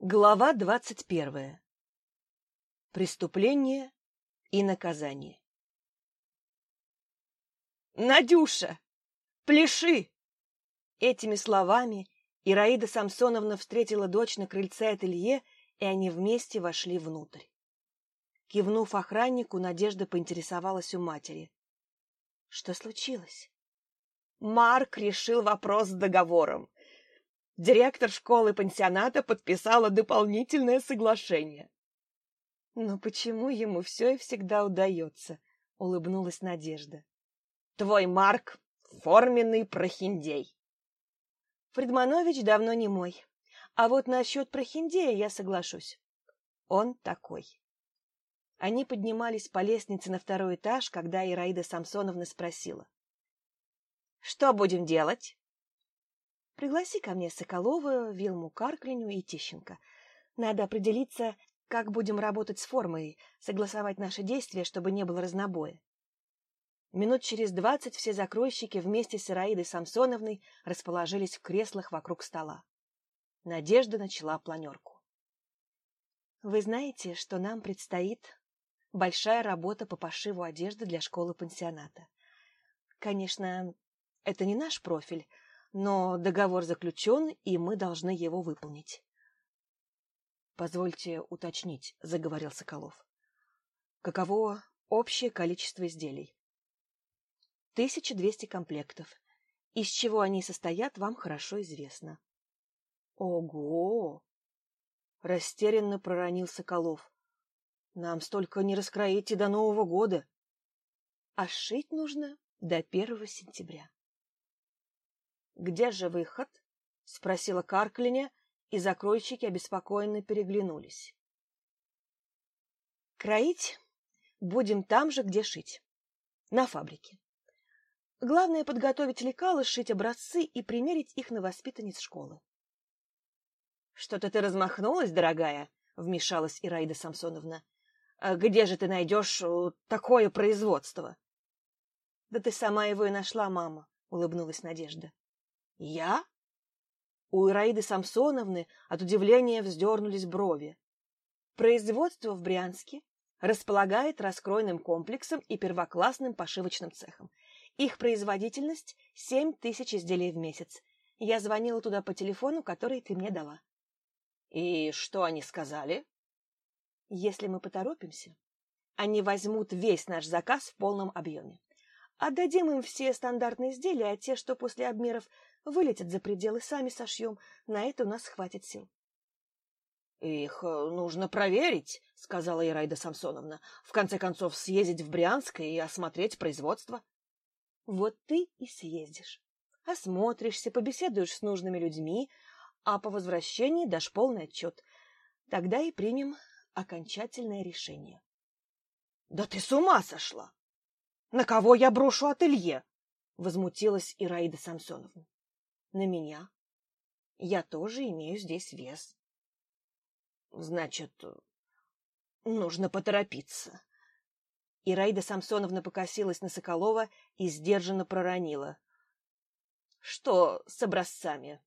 Глава двадцать первая. Преступление и наказание. «Надюша! Пляши!» Этими словами Ираида Самсоновна встретила дочь на крыльце ателье, и они вместе вошли внутрь. Кивнув охраннику, Надежда поинтересовалась у матери. Что случилось? Марк решил вопрос с договором. Директор школы-пансионата подписала дополнительное соглашение. «Но почему ему все и всегда удается?» — улыбнулась Надежда. «Твой Марк — форменный прохиндей». Фредманович давно не мой. А вот насчет прохиндея я соглашусь. Он такой. Они поднимались по лестнице на второй этаж, когда Ираида Самсоновна спросила. «Что будем делать?» Пригласи ко мне Соколова, Вилму Карклиню и Тищенко. Надо определиться, как будем работать с формой, согласовать наши действия, чтобы не было разнобоя. Минут через двадцать все закройщики вместе с Ираидой Самсоновной расположились в креслах вокруг стола. Надежда начала планерку. Вы знаете, что нам предстоит большая работа по пошиву одежды для школы-пансионата. Конечно, это не наш профиль, но договор заключен, и мы должны его выполнить. — Позвольте уточнить, — заговорил Соколов. — Каково общее количество изделий? — 1200 комплектов. Из чего они состоят, вам хорошо известно. — Ого! — растерянно проронил Соколов. — Нам столько не раскроите до Нового года. А шить нужно до первого сентября. «Где же выход?» — спросила Карклиня, и закройщики обеспокоенно переглянулись. «Кроить будем там же, где шить. На фабрике. Главное — подготовить лекалы, сшить образцы и примерить их на воспитанниц школы». «Что-то ты размахнулась, дорогая?» — вмешалась Ираида Самсоновна. «А где же ты найдешь э, такое производство?» «Да ты сама его и нашла, мама», — улыбнулась Надежда. Я? У Ираиды Самсоновны от удивления вздернулись брови. Производство в Брянске располагает раскройным комплексом и первоклассным пошивочным цехом. Их производительность — семь тысяч изделий в месяц. Я звонила туда по телефону, который ты мне дала. — И что они сказали? — Если мы поторопимся, они возьмут весь наш заказ в полном объеме. Отдадим им все стандартные изделия, а те, что после обмеров вылетят за пределы, сами сошьем. На это у нас хватит сил. — Их э, нужно проверить, — сказала Ираида Самсоновна. — В конце концов, съездить в Брянск и осмотреть производство. — Вот ты и съездишь. Осмотришься, побеседуешь с нужными людьми, а по возвращении дашь полный отчет. Тогда и примем окончательное решение. — Да ты с ума сошла! На кого я брошу ателье? — возмутилась Ираида Самсоновна на меня. Я тоже имею здесь вес. Значит, нужно поторопиться. Ираида Самсоновна покосилась на Соколова и сдержанно проронила. Что с образцами?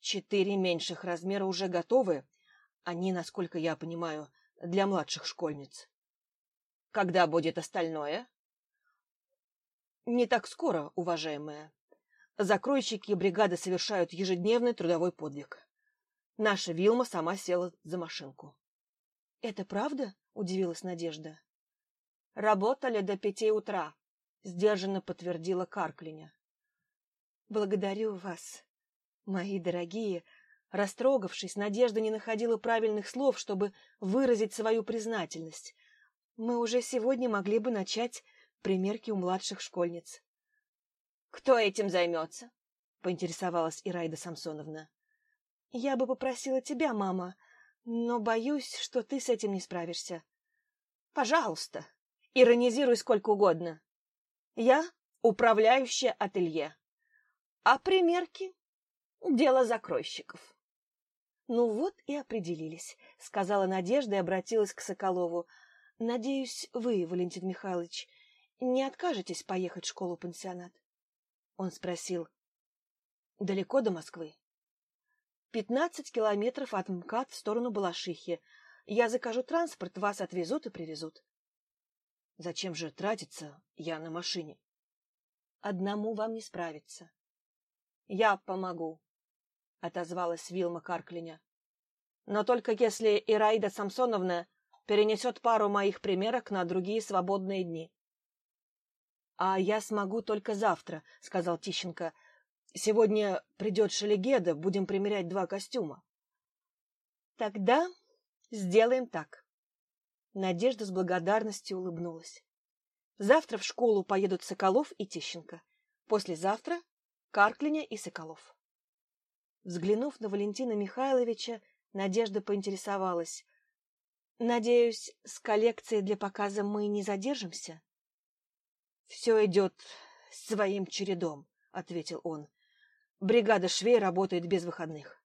Четыре меньших размера уже готовы. Они, насколько я понимаю, для младших школьниц. Когда будет остальное? Не так скоро, уважаемая. Закройщики бригады совершают ежедневный трудовой подвиг. Наша Вилма сама села за машинку. — Это правда? — удивилась Надежда. — Работали до пяти утра, — сдержанно подтвердила Карклиня. — Благодарю вас, мои дорогие. Растрогавшись, Надежда не находила правильных слов, чтобы выразить свою признательность. Мы уже сегодня могли бы начать примерки у младших школьниц. Кто этим займется? — поинтересовалась Ираида Самсоновна. — Я бы попросила тебя, мама, но боюсь, что ты с этим не справишься. — Пожалуйста, иронизируй сколько угодно. Я управляющая ателье, а примерки — дело закройщиков. — Ну вот и определились, — сказала Надежда и обратилась к Соколову. — Надеюсь, вы, Валентин Михайлович, не откажетесь поехать в школу-пансионат? Он спросил. «Далеко до Москвы?» Пятнадцать километров от МКАД в сторону Балашихи. Я закажу транспорт, вас отвезут и привезут. Зачем же тратиться? Я на машине. Одному вам не справиться. Я помогу, отозвалась Вилма Карклиня. Но только если Ираида Самсоновна перенесет пару моих примерок на другие свободные дни. А я смогу только завтра, сказал Тищенко. Сегодня придет Шелегеда, будем примерять два костюма. Тогда сделаем так. Надежда с благодарностью улыбнулась. Завтра в школу поедут Соколов и Тищенко. Послезавтра — Карклиня и Соколов. Взглянув на Валентина Михайловича, Надежда поинтересовалась. — Надеюсь, с коллекцией для показа мы не задержимся? — Все идет своим чередом, — ответил он. — Бригада швей работает без выходных.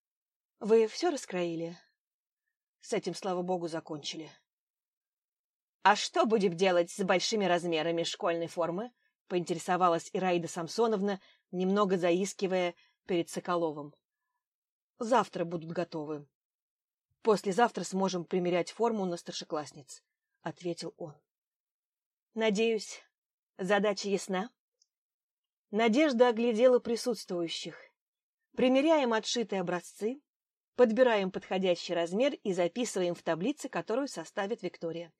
— Вы все раскроили? С этим, слава богу, закончили. — «А что будем делать с большими размерами школьной формы?» — поинтересовалась Ираида Самсоновна, немного заискивая перед Соколовым. «Завтра будут готовы. Послезавтра сможем примерять форму на старшеклассниц», — ответил он. «Надеюсь, задача ясна?» Надежда оглядела присутствующих. Примеряем отшитые образцы, подбираем подходящий размер и записываем в таблице, которую составит Виктория.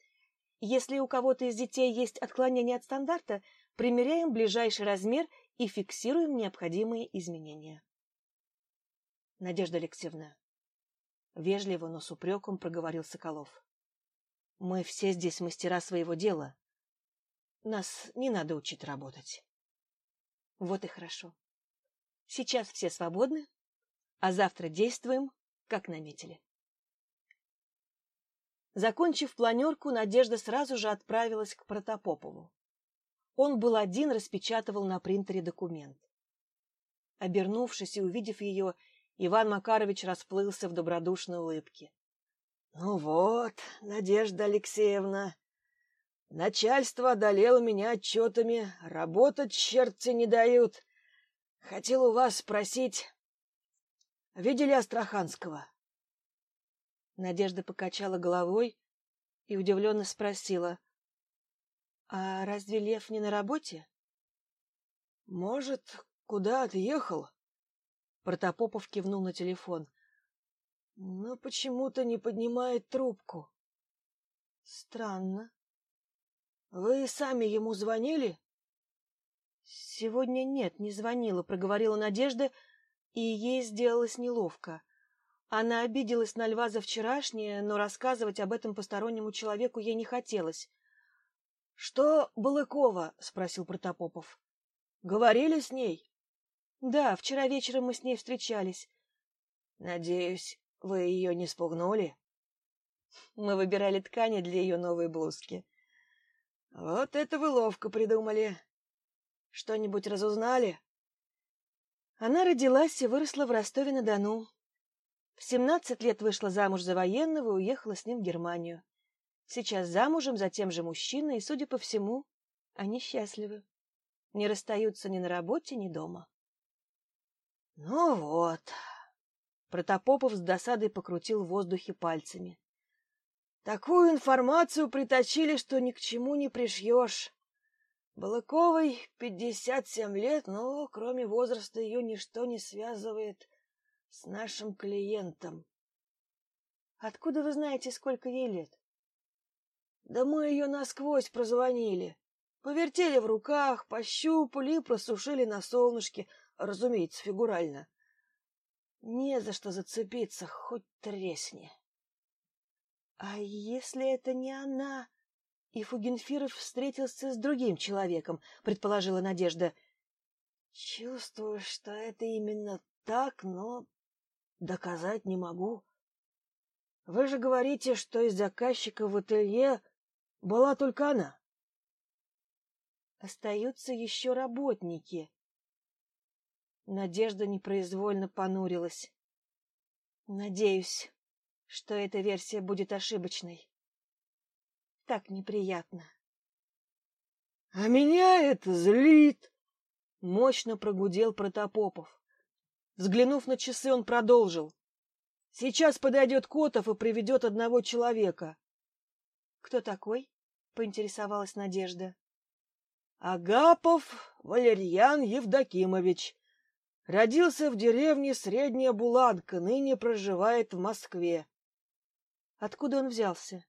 Если у кого-то из детей есть отклонение от стандарта, примеряем ближайший размер и фиксируем необходимые изменения. Надежда Алексеевна, вежливо, но с упреком проговорил Соколов. Мы все здесь мастера своего дела. Нас не надо учить работать. Вот и хорошо. Сейчас все свободны, а завтра действуем, как наметили. Закончив планерку, Надежда сразу же отправилась к Протопопову. Он был один, распечатывал на принтере документ. Обернувшись и увидев ее, Иван Макарович расплылся в добродушной улыбке. — Ну вот, Надежда Алексеевна, начальство одолело меня отчетами, работать черти не дают. Хотел у вас спросить, видели Астраханского? Надежда покачала головой и удивленно спросила. — А разве Лев не на работе? — Может, куда отъехал? Протопопов кивнул на телефон. — Но почему-то не поднимает трубку. — Странно. — Вы сами ему звонили? — Сегодня нет, не звонила, — проговорила Надежда, и ей сделалось неловко. — она обиделась на льва за вчерашнее, но рассказывать об этом постороннему человеку ей не хотелось. — Что Балыкова? — спросил Протопопов. — Говорили с ней? — Да, вчера вечером мы с ней встречались. — Надеюсь, вы ее не спугнули? — Мы выбирали ткани для ее новой блузки. — Вот это вы ловко придумали. Что-нибудь разузнали? Она родилась и выросла в Ростове-на-Дону. В семнадцать лет вышла замуж за военного и уехала с ним в Германию. Сейчас замужем за тем же мужчиной, и, судя по всему, они счастливы. Не расстаются ни на работе, ни дома. — Ну вот. Протопопов с досадой покрутил в воздухе пальцами. — Такую информацию приточили, что ни к чему не пришьешь. Балыковой пятьдесят семь лет, но кроме возраста ее ничто не связывает с нашим клиентом. Откуда вы знаете, сколько ей лет? Да мы ее насквозь прозвонили. Повертели в руках, пощупали и просушили на солнышке, разумеется, фигурально. Не за что зацепиться, хоть тресни. А если это не она, и Фугенфиров встретился с другим человеком, предположила Надежда. Чувствую, что это именно так, но Доказать не могу. Вы же говорите, что из заказчика в ателье была только она. Остаются еще работники. Надежда непроизвольно понурилась. Надеюсь, что эта версия будет ошибочной. Так неприятно. — А меня это злит! — мощно прогудел Протопопов. Взглянув на часы, он продолжил. Сейчас подойдет Котов и приведет одного человека. — Кто такой? — поинтересовалась Надежда. — Агапов Валерьян Евдокимович. Родился в деревне Средняя Буланка, ныне проживает в Москве. Откуда он взялся?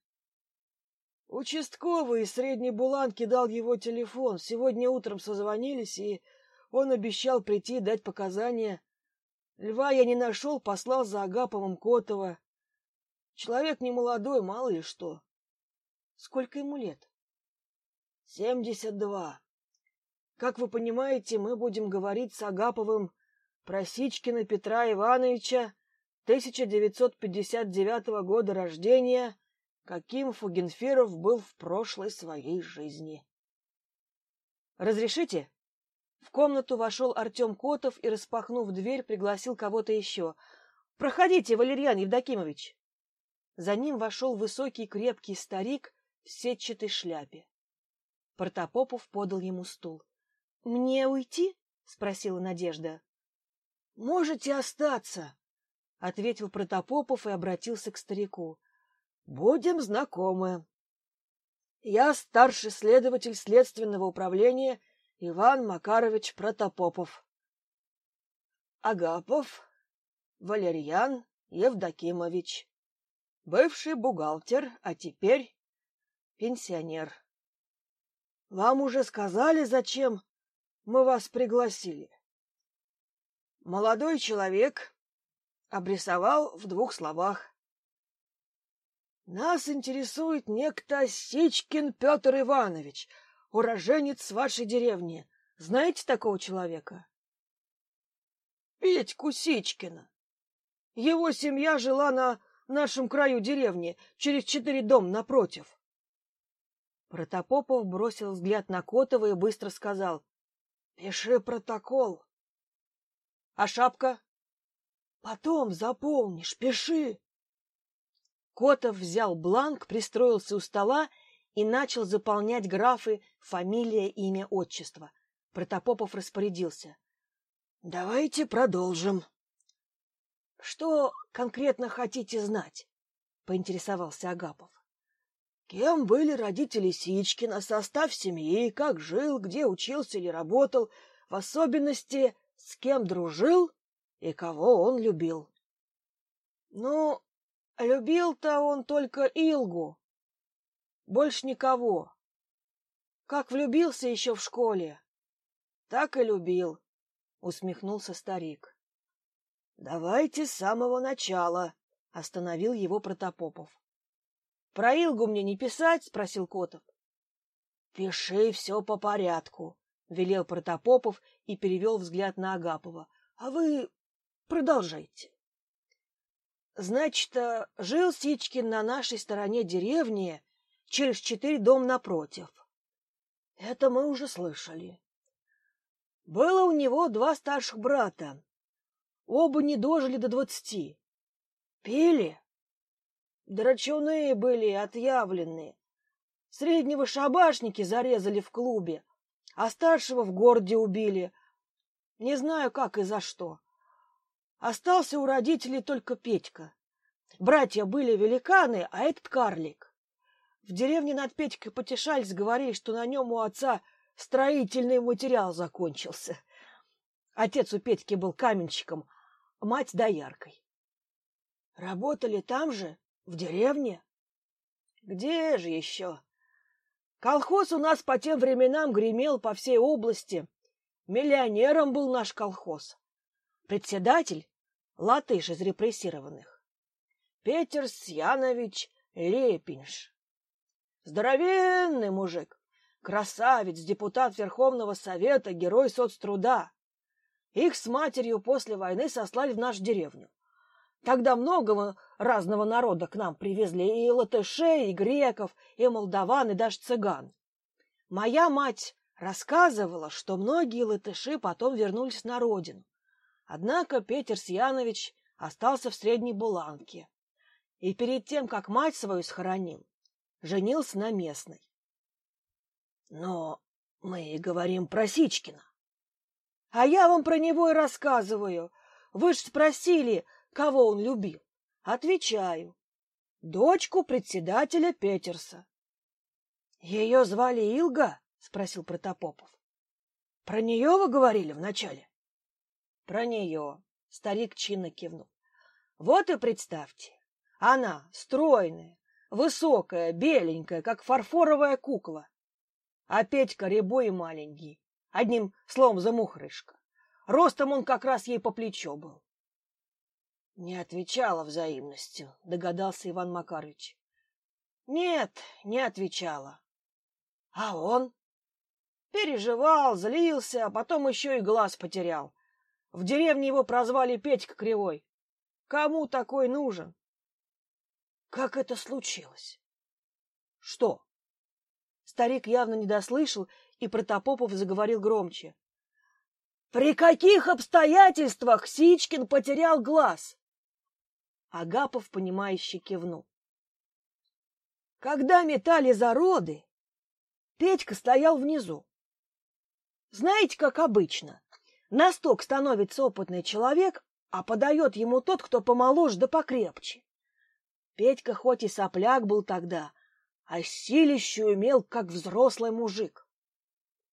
Участковый из Средней Буланки дал его телефон. Сегодня утром созвонились, и он обещал прийти дать показания. Льва я не нашел, послал за Агаповым Котова. Человек не молодой, мало ли что. Сколько ему лет? Семьдесят два. Как вы понимаете, мы будем говорить с Агаповым про Сичкина Петра Ивановича, 1959 года рождения, каким Фугенферов был в прошлой своей жизни. «Разрешите?» В комнату вошел Артем Котов и, распахнув дверь, пригласил кого-то еще. «Проходите, Валерьян Евдокимович!» За ним вошел высокий крепкий старик в сетчатой шляпе. Протопопов подал ему стул. — Мне уйти? — спросила Надежда. — Можете остаться, — ответил Протопопов и обратился к старику. — Будем знакомы. Я старший следователь следственного управления Иван Макарович Протопопов. Агапов Валерьян Евдокимович. Бывший бухгалтер, а теперь пенсионер. Вам уже сказали, зачем мы вас пригласили? Молодой человек обрисовал в двух словах. Нас интересует некто Сичкин Петр Иванович, уроженец вашей деревни. Знаете такого человека? Петьку Сичкина. Его семья жила на нашем краю деревни, через четыре дома напротив. Протопопов бросил взгляд на Котова и быстро сказал. — Пиши протокол. — А шапка? — Потом заполнишь, пиши. Котов взял бланк, пристроился у стола и начал заполнять графы фамилия, имя, отчество. Протопопов распорядился. — Давайте продолжим. — Что конкретно хотите знать? — поинтересовался Агапов. Кем были родители Сичкина, состав семьи, как жил, где учился или работал, в особенности, с кем дружил и кого он любил. Ну, любил-то он только Илгу, больше никого. Как влюбился еще в школе, так и любил, — усмехнулся старик. — Давайте с самого начала, — остановил его Протопопов. Про Илгу мне не писать? — спросил Котов. — Пиши все по порядку, — велел Протопопов и перевел взгляд на Агапова. — А вы продолжайте. Значит, э, жил Сичкин на нашей стороне деревни, через четыре дом напротив. Это мы уже слышали. Было у него два старших брата. Оба не дожили до двадцати. Пили, Драчуны были отъявленные. Среднего шабашники зарезали в клубе, а старшего в городе убили. Не знаю, как и за что. Остался у родителей только Петька. Братья были великаны, а этот карлик. В деревне над Петькой потешались, говорили, что на нем у отца строительный материал закончился. Отец у Петьки был каменщиком, мать дояркой. Работали там же в деревне? Где же еще? Колхоз у нас по тем временам гремел по всей области. Миллионером был наш колхоз. Председатель — латыш из репрессированных. Петер Сьянович Лепинш. Здоровенный мужик, красавец, депутат Верховного Совета, герой соцтруда. Их с матерью после войны сослали в нашу деревню. Тогда много разного народа к нам привезли, и латышей, и греков, и молдаван, и даже цыган. Моя мать рассказывала, что многие латыши потом вернулись на родину. Однако Петер Сьянович остался в Средней Буланке. И перед тем, как мать свою схоронил, женился на местной. Но мы говорим про Сичкина. А я вам про него и рассказываю. Вы ж спросили, кого он любил. Отвечаю. Дочку председателя Петерса. — Ее звали Илга? — спросил Протопопов. — Про нее вы говорили вначале? — Про нее. Старик чинно кивнул. — Вот и представьте. Она стройная, высокая, беленькая, как фарфоровая кукла. А Петька рябой маленький, одним словом замухрышка. Ростом он как раз ей по плечо был. — Не отвечала взаимностью, — догадался Иван Макарович. — Нет, не отвечала. — А он? Переживал, злился, а потом еще и глаз потерял. В деревне его прозвали Петька Кривой. Кому такой нужен? Как это случилось? Что? Старик явно не дослышал, и Протопопов заговорил громче. При каких обстоятельствах Сичкин потерял глаз? Агапов, понимающе кивнул. Когда метали зароды, Петька стоял внизу. Знаете, как обычно, на сток становится опытный человек, а подает ему тот, кто помоложе да покрепче. Петька хоть и сопляк был тогда, а силищу имел, как взрослый мужик.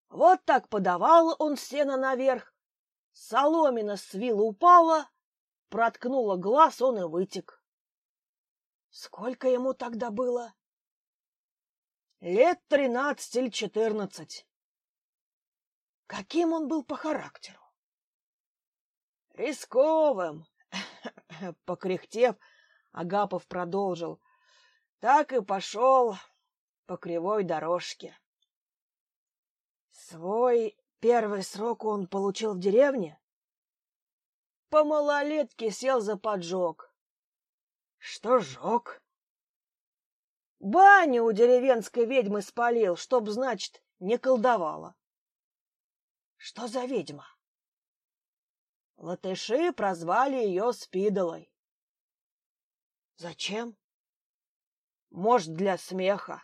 Вот так подавал он сено наверх, соломина с вилла упала, проткнула глаз, он и вытек. Сколько ему тогда было? Лет тринадцать или четырнадцать. Каким он был по характеру? Рисковым. Покряхтев, Агапов продолжил. Так и пошел по кривой дорожке. Свой первый срок он получил в деревне? По малолетке сел за поджог. Что жег? Баню у деревенской ведьмы спалил, чтоб, значит, не колдовала. Что за ведьма? Латыши прозвали ее Спидолой. Зачем? Может, для смеха.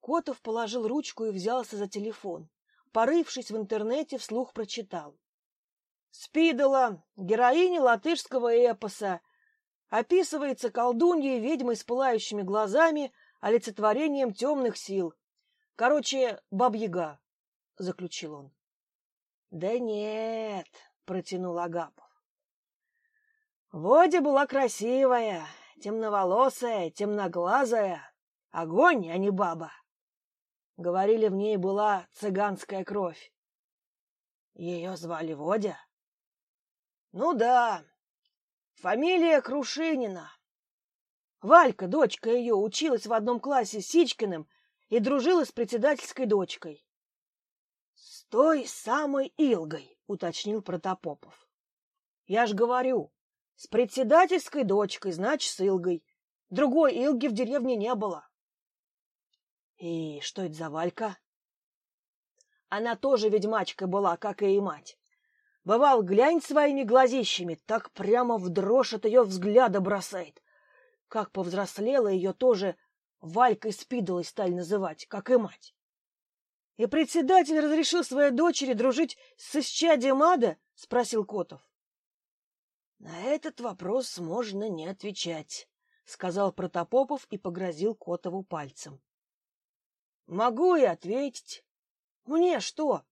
Котов положил ручку и взялся за телефон. Порывшись в интернете, вслух прочитал. Спидола, героиня латышского эпоса, описывается колдуньей ведьмой с пылающими глазами, олицетворением темных сил. Короче, бабьяга. — заключил он. — Да нет, — протянул Агапов. Водя была красивая, темноволосая, темноглазая, огонь, а не баба. Говорили, в ней была цыганская кровь. Ее звали Водя? Ну да, фамилия Крушинина. Валька, дочка ее, училась в одном классе с Сичкиным и дружила с председательской дочкой той самой Илгой, уточнил Протопопов. Я ж говорю, с председательской дочкой, значит, с Илгой. Другой Илги в деревне не было. И что это за Валька? Она тоже ведьмачка была, как и мать. Бывал, глянь своими глазищами, так прямо в дрожь от ее взгляда бросает. Как повзрослела ее тоже Валькой Спидолой стали называть, как и мать. И председатель разрешил своей дочери дружить с исчадием ада? — спросил Котов. — На этот вопрос можно не отвечать, — сказал Протопопов и погрозил Котову пальцем. — Могу и ответить. Мне что?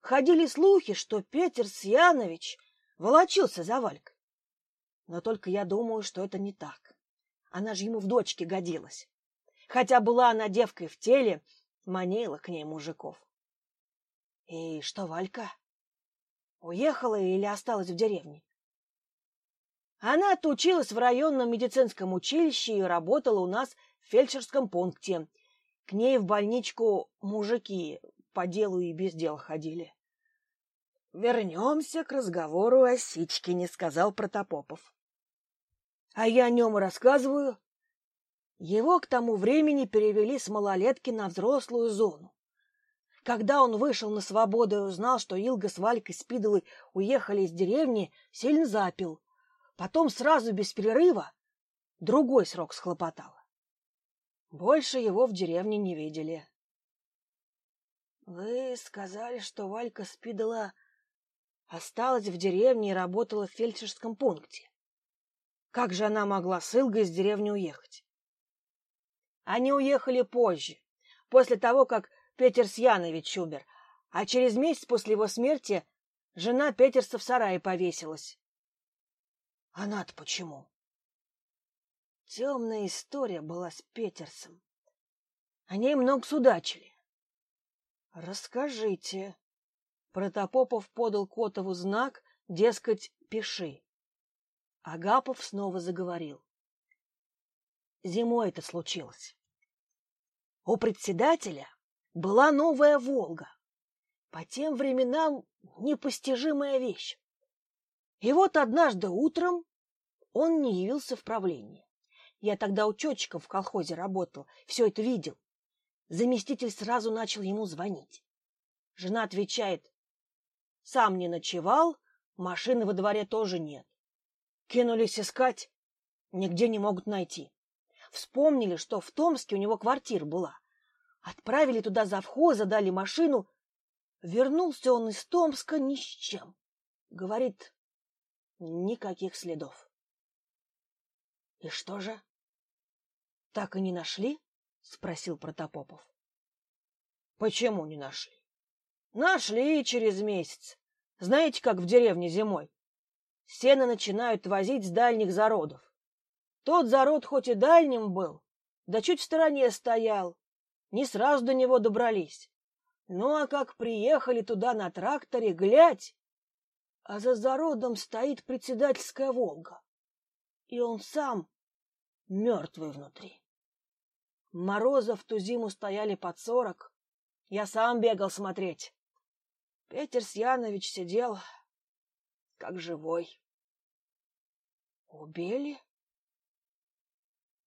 Ходили слухи, что Петр Сьянович волочился за Валькой. Но только я думаю, что это не так. Она же ему в дочке годилась. Хотя была она девкой в теле, манила к ней мужиков. И что, Валька? Уехала или осталась в деревне? Она отучилась в районном медицинском училище и работала у нас в фельдшерском пункте. К ней в больничку мужики по делу и без дела ходили. — Вернемся к разговору о Сичкине, — сказал Протопопов. — А я о нем рассказываю. Его к тому времени перевели с малолетки на взрослую зону. Когда он вышел на свободу и узнал, что Илга с Валькой Спидовой уехали из деревни, сильно запил. Потом сразу без перерыва другой срок схлопотал. Больше его в деревне не видели. — Вы сказали, что Валька Спидова осталась в деревне и работала в фельдшерском пункте. Как же она могла с Илгой из деревни уехать? Они уехали позже, после того, как Петер Янович умер, а через месяц после его смерти жена Петерса в сарае повесилась. Она-то почему? Темная история была с Петерсом. О ней много судачили. Расскажите. Протопопов подал Котову знак, дескать, пиши. Агапов снова заговорил. Зимой это случилось. У председателя была новая «Волга». По тем временам непостижимая вещь. И вот однажды утром он не явился в правление. Я тогда учетчиком в колхозе работал, все это видел. Заместитель сразу начал ему звонить. Жена отвечает, сам не ночевал, машины во дворе тоже нет. Кинулись искать, нигде не могут найти. Вспомнили, что в Томске у него квартира была. Отправили туда завхоза, дали машину. Вернулся он из Томска ни с чем. Говорит, никаких следов. И что же? Так и не нашли? спросил Протопопов. Почему не нашли? Нашли через месяц. Знаете, как в деревне зимой? Сено начинают возить с дальних зародов. Тот зарод хоть и дальним был, да чуть в стороне стоял. Не сразу до него добрались. Ну, а как приехали туда на тракторе, глядь, а за зародом стоит председательская «Волга». И он сам мертвый внутри. Морозы в ту зиму стояли под сорок. Я сам бегал смотреть. Петер Сьянович сидел, как живой. Убили?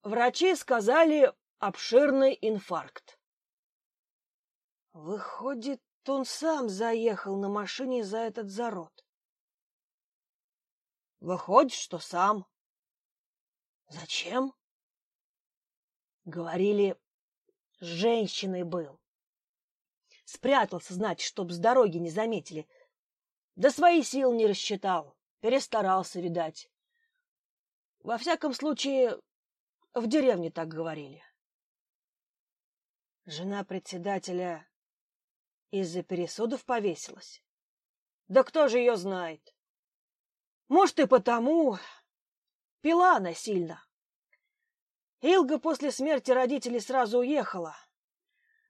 Врачи сказали обширный инфаркт. Выходит, он сам заехал на машине за этот зарод. Выходит, что сам. Зачем? Говорили, с женщиной был. Спрятался, значит, чтоб с дороги не заметили. Да свои сил не рассчитал, перестарался, видать. Во всяком случае, в деревне так говорили. Жена председателя из-за пересудов повесилась. Да кто же ее знает? Может, и потому. Пила она сильно. Илга после смерти родителей сразу уехала.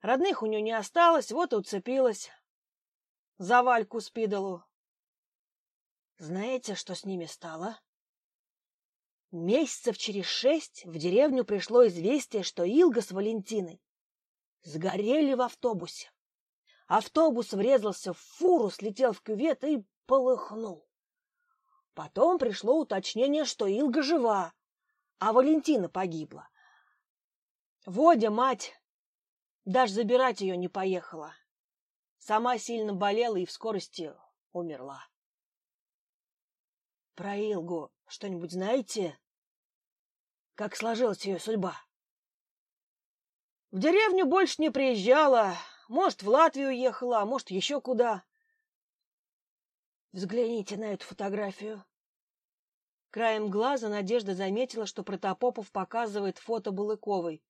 Родных у нее не осталось, вот и уцепилась. За Вальку Спидолу. Знаете, что с ними стало? Месяцев через шесть в деревню пришло известие, что Илга с Валентиной сгорели в автобусе. Автобус врезался в фуру, слетел в кювет и полыхнул. Потом пришло уточнение, что Илга жива, а Валентина погибла. Водя, мать, даже забирать ее не поехала. Сама сильно болела и в скорости умерла. Про Илгу что-нибудь знаете? Как сложилась ее судьба? В деревню больше не приезжала, может, в Латвию уехала, а может, еще куда. Взгляните на эту фотографию. Краем глаза Надежда заметила, что Протопопов показывает фото Балыковой.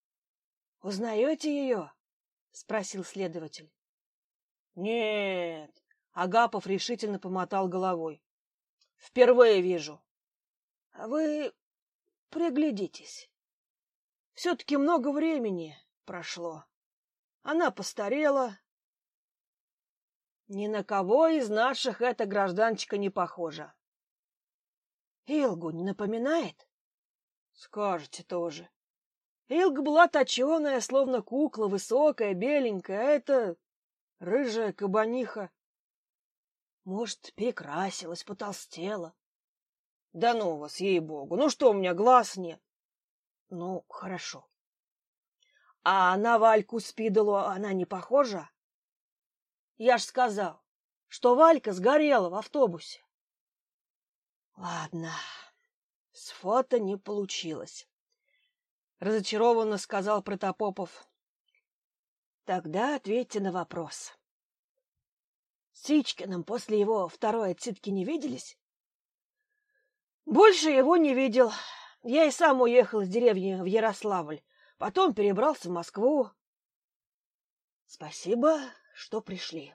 — Узнаете ее? — спросил следователь. — Нет, — Агапов решительно помотал головой. — Впервые вижу. — А вы приглядитесь. Все-таки много времени прошло. Она постарела. Ни на кого из наших эта гражданчика не похожа. Илгу не напоминает? Скажете тоже. Илга была точеная, словно кукла, высокая, беленькая, а это рыжая кабаниха. Может, перекрасилась, потолстела. Да ну вас, ей-богу, ну что, у меня глаз нет. Ну, хорошо. А на Вальку Спидолу она не похожа? Я ж сказал, что Валька сгорела в автобусе. Ладно, с фото не получилось. Разочарованно сказал Протопопов. Тогда ответьте на вопрос. С Сичкиным после его второй отсидки не виделись? Больше его не видел. Я и сам уехал из деревни в Ярославль, потом перебрался в Москву. Спасибо, что пришли.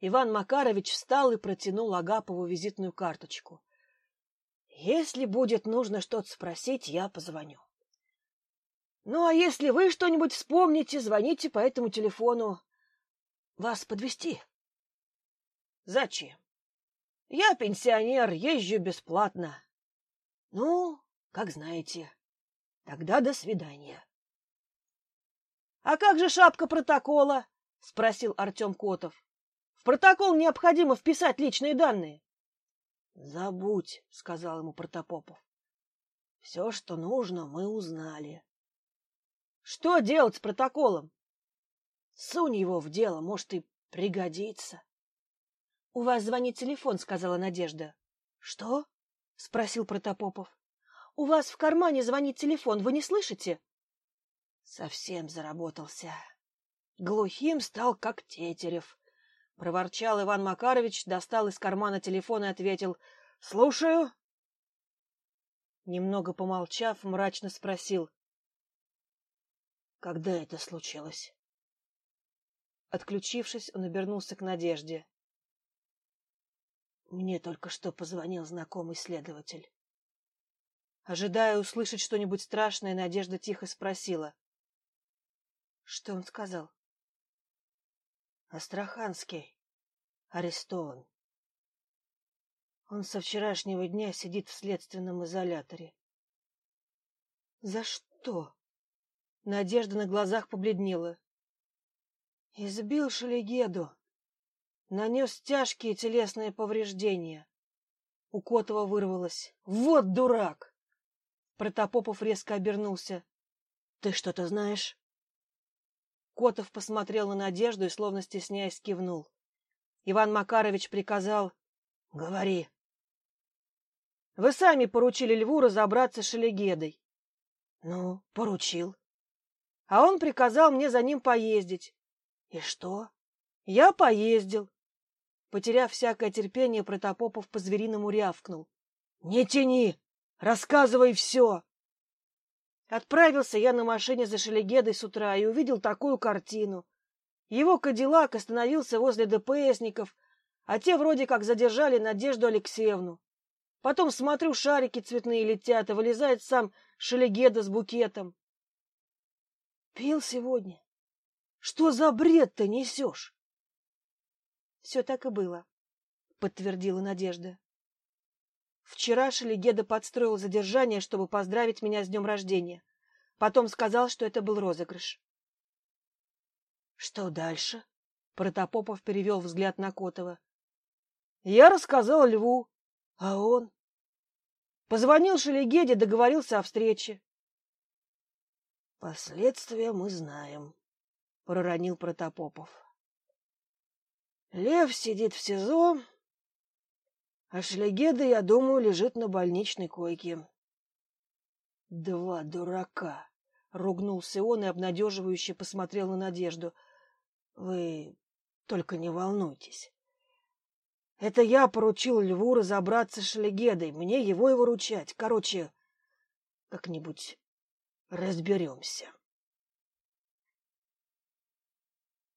Иван Макарович встал и протянул Агапову визитную карточку. Если будет нужно что-то спросить, я позвоню. Ну, а если вы что-нибудь вспомните, звоните по этому телефону. Вас подвести? Зачем? Я пенсионер, езжу бесплатно. Ну, как знаете. Тогда до свидания. А как же шапка протокола? спросил Артем Котов. В протокол необходимо вписать личные данные. Забудь, сказал ему Протопопов. Все, что нужно, мы узнали. Что делать с протоколом? Сунь его в дело, может, и пригодится. — У вас звонит телефон, — сказала Надежда. — Что? — спросил Протопопов. — У вас в кармане звонит телефон, вы не слышите? Совсем заработался. Глухим стал, как Тетерев. Проворчал Иван Макарович, достал из кармана телефон и ответил — Слушаю. Немного помолчав, мрачно спросил. — Когда это случилось? Отключившись, он обернулся к Надежде. Мне только что позвонил знакомый следователь. Ожидая услышать что-нибудь страшное, Надежда тихо спросила. — Что он сказал? — Астраханский. Арестован. Он со вчерашнего дня сидит в следственном изоляторе. — За что? Надежда на глазах побледнела. — Избил Шелегеду. Нанес тяжкие телесные повреждения. У Котова вырвалось. Вот дурак! Протопопов резко обернулся. — Ты что-то знаешь? Котов посмотрел на Надежду и, словно стесняясь, кивнул. Иван Макарович приказал — Говори. — Вы сами поручили Льву разобраться с Шелегедой. — Ну, поручил. А он приказал мне за ним поездить. — И что? — Я поездил. Потеряв всякое терпение, Протопопов по-звериному рявкнул. — Не тяни! Рассказывай все! Отправился я на машине за Шелегедой с утра и увидел такую картину. Его кадиллак остановился возле ДПСников, а те вроде как задержали Надежду Алексеевну. Потом смотрю, шарики цветные летят, и вылезает сам Шелегеда с букетом. Пил сегодня. Что за бред ты несешь? Все так и было, подтвердила Надежда. Вчера Шелегеда подстроил задержание, чтобы поздравить меня с днем рождения. Потом сказал, что это был розыгрыш. — Что дальше? — Протопопов перевел взгляд на Котова. — Я рассказал Льву, а он... Позвонил Шелегеде, договорился о встрече. — Последствия мы знаем, — проронил Протопопов. Лев сидит в СИЗО, а Шлегеда, я думаю, лежит на больничной койке. — Два дурака! — ругнулся он и обнадеживающе посмотрел на Надежду. — Вы только не волнуйтесь. Это я поручил Льву разобраться с Шлегедой, мне его и выручать. Короче, как-нибудь разберемся.